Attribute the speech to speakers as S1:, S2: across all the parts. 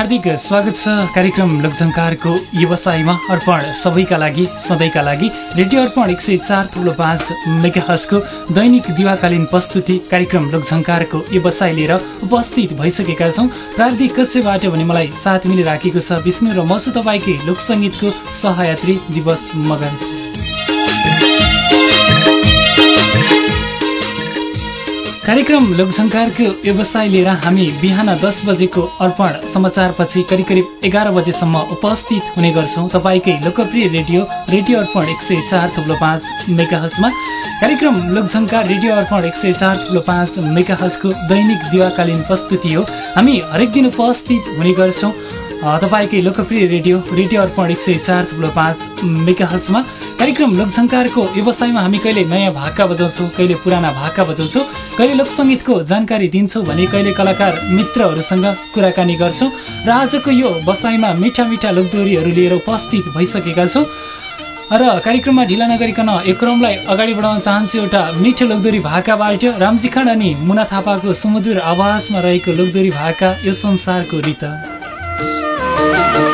S1: हार्दिक स्वागत छ कार्यक्रम लोकझङ्कारको व्यवसायमा अर्पण सबैका लागि सधैँका लागि। रेडियो अर्पण एक सय चार थुप्रो पाँच मेगाहजको दैनिक दिवाकालीन प्रस्तुति कार्यक्रम लोकझङ्कारको व्यवसाय लिएर उपस्थित भइसकेका छौँ। प्राविधिक कक्षबाट भने मलाई साथ मिलिराखेको छ विष्णु र म छु तपाईँकै लोकसङ्गीतको सहयात्री दिवस मगन। कार्यक्रम लोकसङ्कारको व्यवसाय लिएर हामी बिहान दस बजेको अर्पण समाचारपछि करिब करिब एघार बजेसम्म उपस्थित हुने गर्छौँ। तपाईँकै लोकप्रिय रेडियो रेडियो अर्पण एक सय चार थुप्रो पाँच मेगाहजमा कार्यक्रम लोकसङ्कार रेडियो अर्पण एक सय चार थुप्रो पाँच मेगाहजको दैनिक दिवाकालीन प्रस्तुति हो। हामी हरेक दिन उपस्थित हुने गर्छौँ। तपाईँकै लोकप्रिय रेडियो रेडियो अर्पण एक सय चार थुप्रो पाँच मेगाहजमा कार्यक्रम लोकझङ्कारको व्यवसायमा हामी कहिले नयाँ भाका बजाउँछौँ कहिले पुराना भाका बजाउँछौँ कहिले लोकसङ्गीतको जानकारी दिन्छौँ भने कहिले कलाकार मित्रहरूसँग कुराकानी गर्छौँ र आजको यो बसाइमा मिठा मिठा लोकदोरीहरू लिएर उपस्थित भइसकेका छौँ। र कार्यक्रममा ढिला नगरिकन एक क्रमलाई अगाडि बढाउन चाहन्छु एउटा मिठो लोकदोरी भाकाबाट रामजी खाँड अनि मुना थापाको सुमधुर आवाजमा रहेको लोकदोरी भाका यो संसारको रित।
S2: thank you.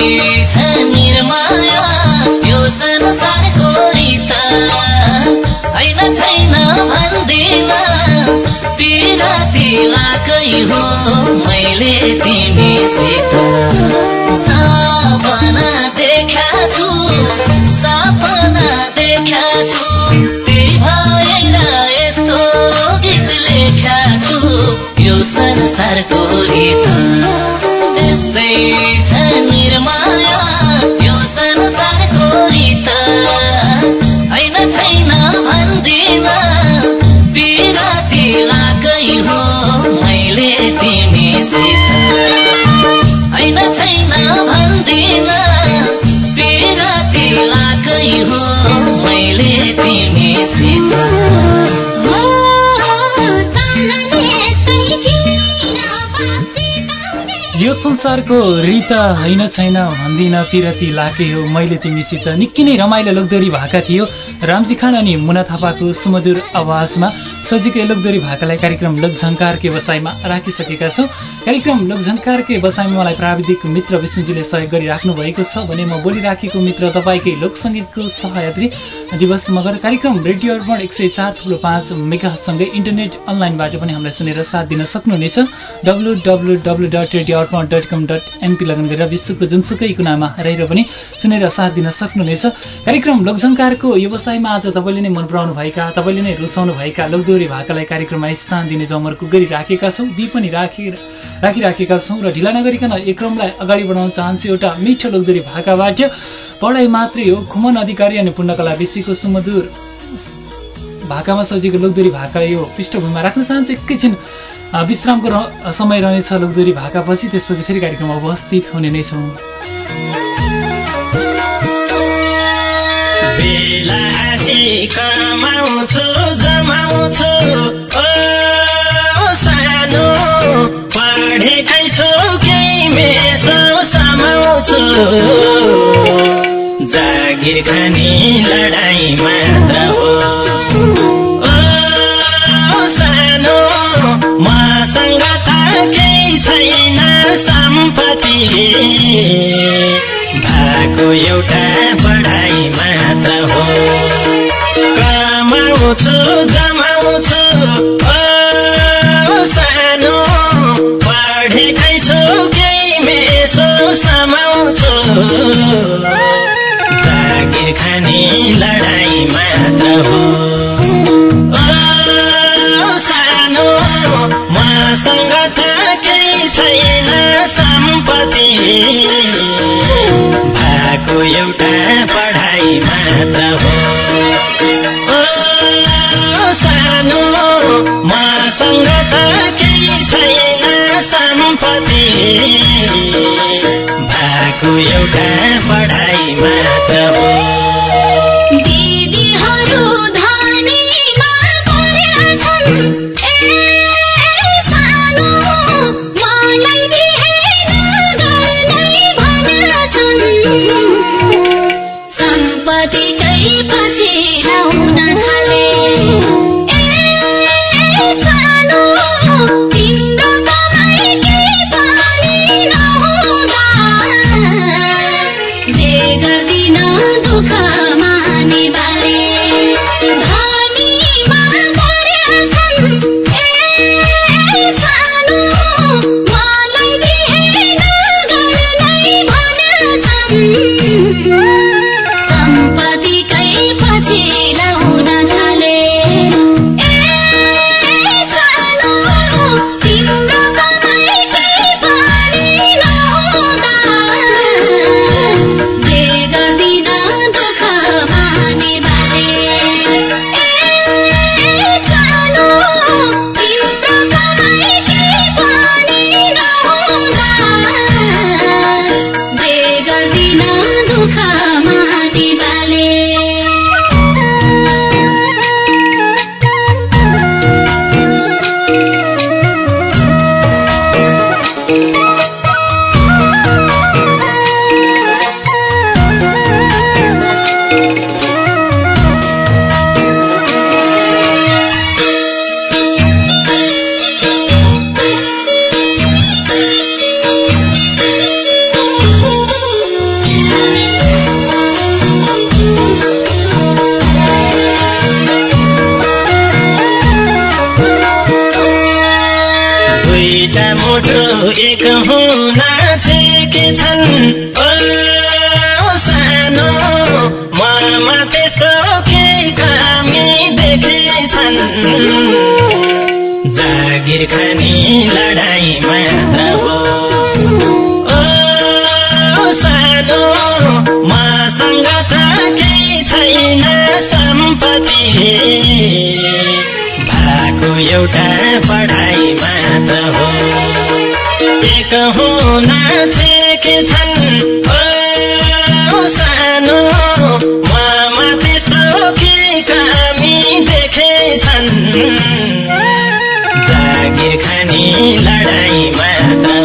S2: Thank you.
S1: संसारको रित होइन छैन भन्दिन पिरती लाके हो। मैले तिमीसित निकै नै रमाइलो लोकदोरी भएका थियो। रामजी खान अनि मुना थापाको सुमधुर आवाजमा सजिकै लोकदोरी भाकालाई कार्यक्रम लोकझङ्कारको व्यवसायमा राखिसकेका छौँ। कार्यक्रम लोकझङ्कारको व्यवसायमा मलाई प्राविधिक मित्र विष्णुजीले सहयोग गरिराख्नु भएको छ भने म बोलिराखेको मित्र तपाईँकै लोकसङ्गीतको सहयात्री दिवस मगर कार्यक्रम रेडियो अर्पण एक सय चार थुप्रो पाँच मेगासँगै इन्टरनेट अनलाइनबाट पनि हामीलाई सुनेर साथ दिन सक्नुहुनेछ। W W W dot radio Arpan dot com dot NP log on गरेर विश्वको जुनसुकै कुनामा रहेर पनि सुनेर साथ दिन सक्नुहुनेछ। कार्यक्रम लोकझङ्कारको व्यवसायमा आज तपाईँले नै मन पराउनु भएका तपाईँले नै रुचाउनु भएका लोक लोकदोरी भाकालाई कार्यक्रममा स्थान दिने जमर्को गरिराखेका छौँ दि पनि राखि राखिराखेका छौँ र ढिला नगरिकन एक क्रमलाई अगाडि बढाउन चाहन्छु एउटा मिठो लोकदोरी भाकाबाट। पढाइ मात्रै हो खुमन अधिकारी अनि पूर्णकला विषयको सुमधुर भाकामा सजिएको लोकदोरी भाका यो पृष्ठभूमिमा राख्न चाहन्छु एकैछिन विश्रामको समय रहेछ लोकदोरी भाकापछि त्यसपछि फेरि कार्यक्रममा उपस्थित हुने नै छौँ।
S2: छु केही मेसो समाउँछु। जागिर खाने लडाई मात्र हो। सानो मसँग त केही छैन सम्पत्ति। भएको एउटा पढाइ मात्र हो। कमाउँछु जमाउँछु लडाई मात्र हो सानो मसँग त केही छैन सम्पत्ति। भएको एउटा पढाइ मात्र हो जागिर खाने लडाई मात्र हो। सानो मसँग त केही छैन सम्पत्ति। भएको एउटा पढाइ मात्र हो। एक हुन छेके छन्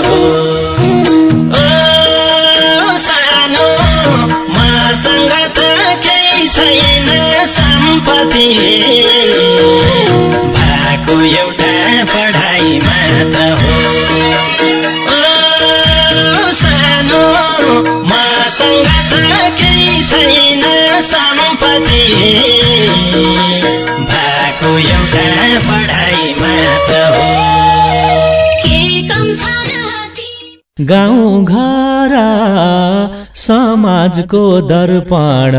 S2: हो सानो छैन सम्पत्ति भएको एउटा पढाइ मात्र हो सम्पत्ति भएको एउटा पढाइ
S3: गाउँ घर समाजको दर्पण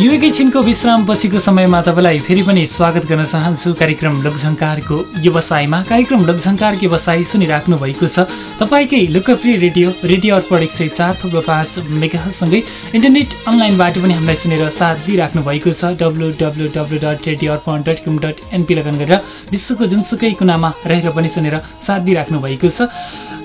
S1: यो एकैछिनको विश्राम पछिको समयमा तपाईँलाई फेरि पनि स्वागत गर्न चाहन्छु। कार्यक्रम लोकझङ्कारको व्यवसायमा कार्यक्रम लोकझङ्कार व्यवसाय सुनिराख्नु भएको छ। तपाईँकै लोकप्रिय रेडियो रेडियो अर्पण एक सय चार थुप्रो पाँच मेगासँगै इन्टरनेट अनलाइनबाट पनि हामीलाई सुनेर साथ दिइराख्नु भएको छ। W W W dot radio Arpan dot com dot NP log on गरेर विश्वको जुनसुकै कुनामा रहेर पनि सुनेर साथ दिइराख्नु भएको छ।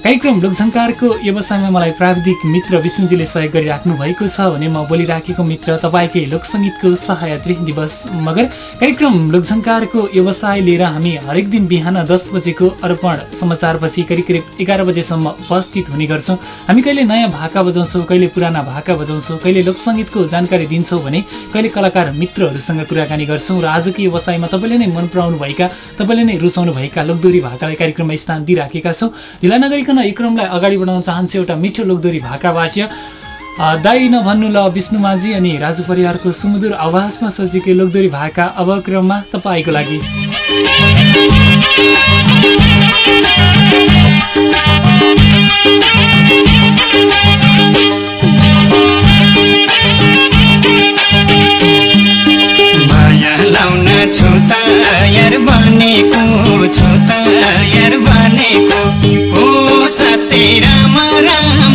S1: कार्यक्रम लोकझङ्कारको व्यवसायमा मलाई प्राविधिक मित्र विष्णुजीले सहयोग गरिराख्नु भएको छ भने म बोलिराखेको मित्र तपाईँकै लोकसङ्गीतको सहायत्री दिवस। मगर कार्यक्रम लोकझङ्कारको व्यवसाय लिएर हामी हरेक दिन बिहान दस बजेको अर्पण समाचारपछि करिब करिब एघार बजेसम्म उपस्थित हुने गर्छौँ। हामी कहिले नयाँ भाका बजाउँछौँ कहिले पुराना भाका बजाउँछौँ कहिले लोकसङ्गीतको जानकारी दिन्छौँ भने कहिले कलाकार मित्रहरूसँग कुराकानी गर्छौँ। र आजको व्यवसायमा तपाईँले नै मन पराउनु भएका तपाईँले नै रुचाउनु भएका लोकदोरी भाकालाई कार्यक्रममा स्थान दिइराखेका छौँ। ढिला यो क्रमलाई अगाडि बढाउन चाहन्छु एउटा मिठो लोकदोरी भाकाबाट दाई नभन्नु ल विष्णु माझी अनि राजु परिवारको सुमधुर आवाजमा सजिएको लोकदोरी भाका अब क्रममा तपाईँको लागि।
S2: छु तयार बनेको छु तयार बनेको। हो सत्य राम।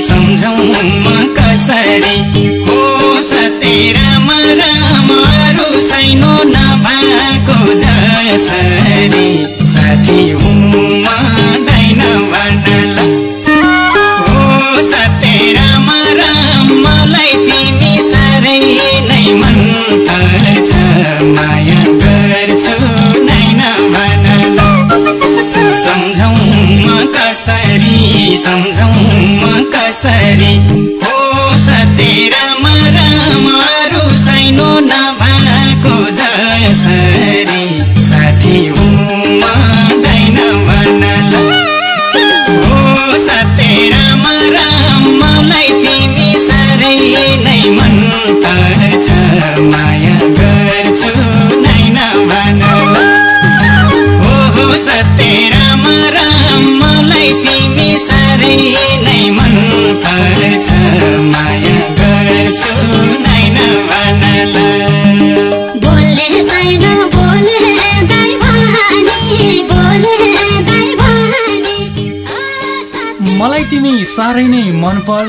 S4: सम्झौँ कसरी? हो सतेराम राम अरू सैनो नभएको जसरी। साथी हुँदैन भन्नला हो सतेराम राम मलाई तिमी साह्रै नै मन पर्छ। माया गर्छु नै नभनला सम्झौँ कसरी? सम्झौँ म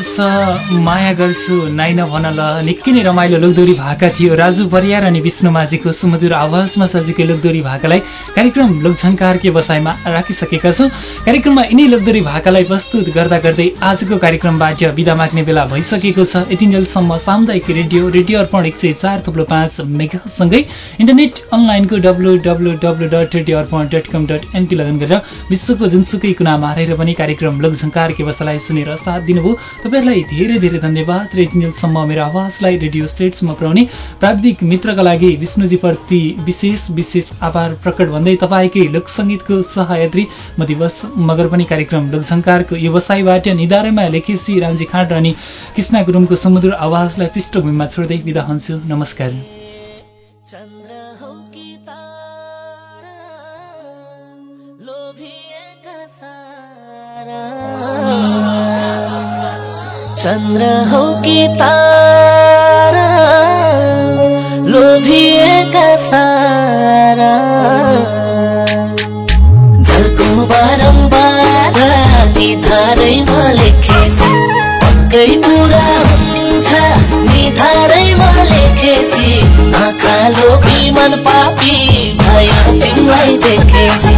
S1: मनपर्छ माया गर्छु नाइ नभन ल। निकै नै रमाइलो लोकदोरी भाका थियो। राजु परियार अनि विष्णु माझीको सुमधुर आवाजमा सजिएको लोकदोरी भाकालाई कार्यक्रम लोकझङ्कारकै बसाइमा राखिसकेका छौँ। कार्यक्रममा यिनै लोकदोरी भाकालाई प्रस्तुत गर्दा गर्दै आजको कार्यक्रमबाट विदा माग्ने बेला भइसकेको छ। यतिन्जेलसम्म सामुदायिक रेडियो रेडियो अर्पण एक सय चार थुप्रो पाँच मेगासँगै इन्टरनेट अनलाइनको W W W dot radio Arpan dot com dot np login गरेर विश्वको जुनसुकै कुनामा रहेर पनि कार्यक्रम लोकझङ्कार व्यवस्थालाई सुनेर साथ दिनुभयो। तपाईँहरूलाई धेरै धेरै धन्यवाद। र यतिन्जेलसम्म मेरो आवाजलाई रेडियो स्टेट्समा पुर्याउने प्राविधिक मित्रका लागि विष्णुजीप्रति विशेष विशेष आभार प्रकट भन्दै तपाईँकै लोकसङ्गीतको सहयात्री म दिवस मगर पनि कार्यक्रम लोकझङ्कारको व्यवसायबाट निधारैमा लेखेसी रामजी खाँड अनि कृष्ण गुरुङको समुद्र आवाजलाई पृष्ठभूमिमा छोड्दै बिदा हुन्छु। नमस्कार।
S2: लोभिएका चन्द्र हौ कि तारा लोभिएका सारा। झल्को बारम्बार निधारैमा लेखेसी पक्कै पुरा हुन्छ निधारैमा लेखेसी आँखा लोभी मन पापी भयो तिमीलाई देखेसी।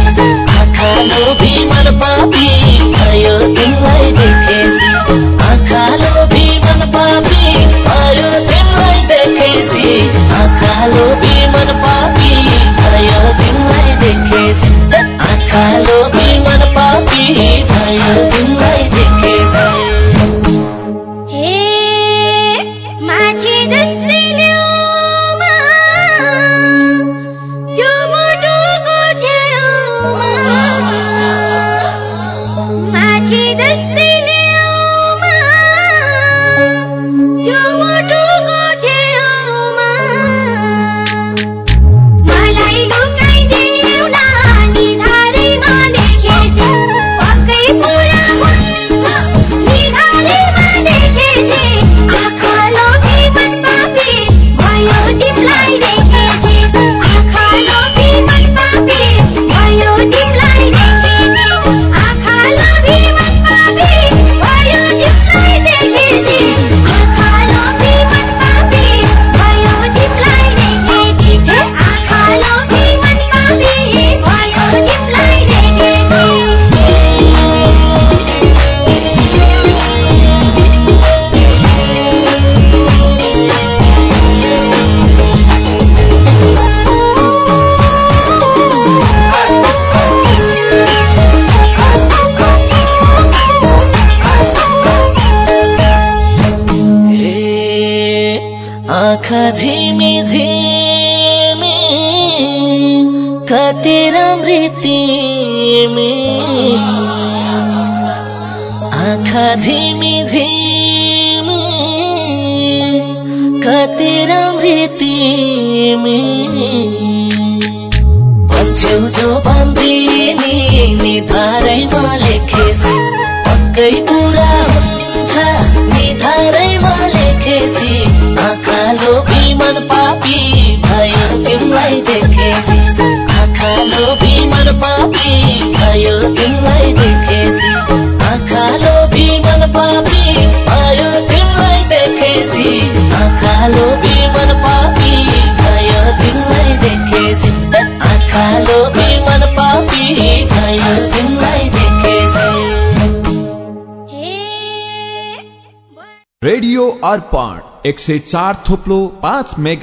S5: पक्कै
S6: अर्पण एक सौ चार थोपलो पाँच मेगा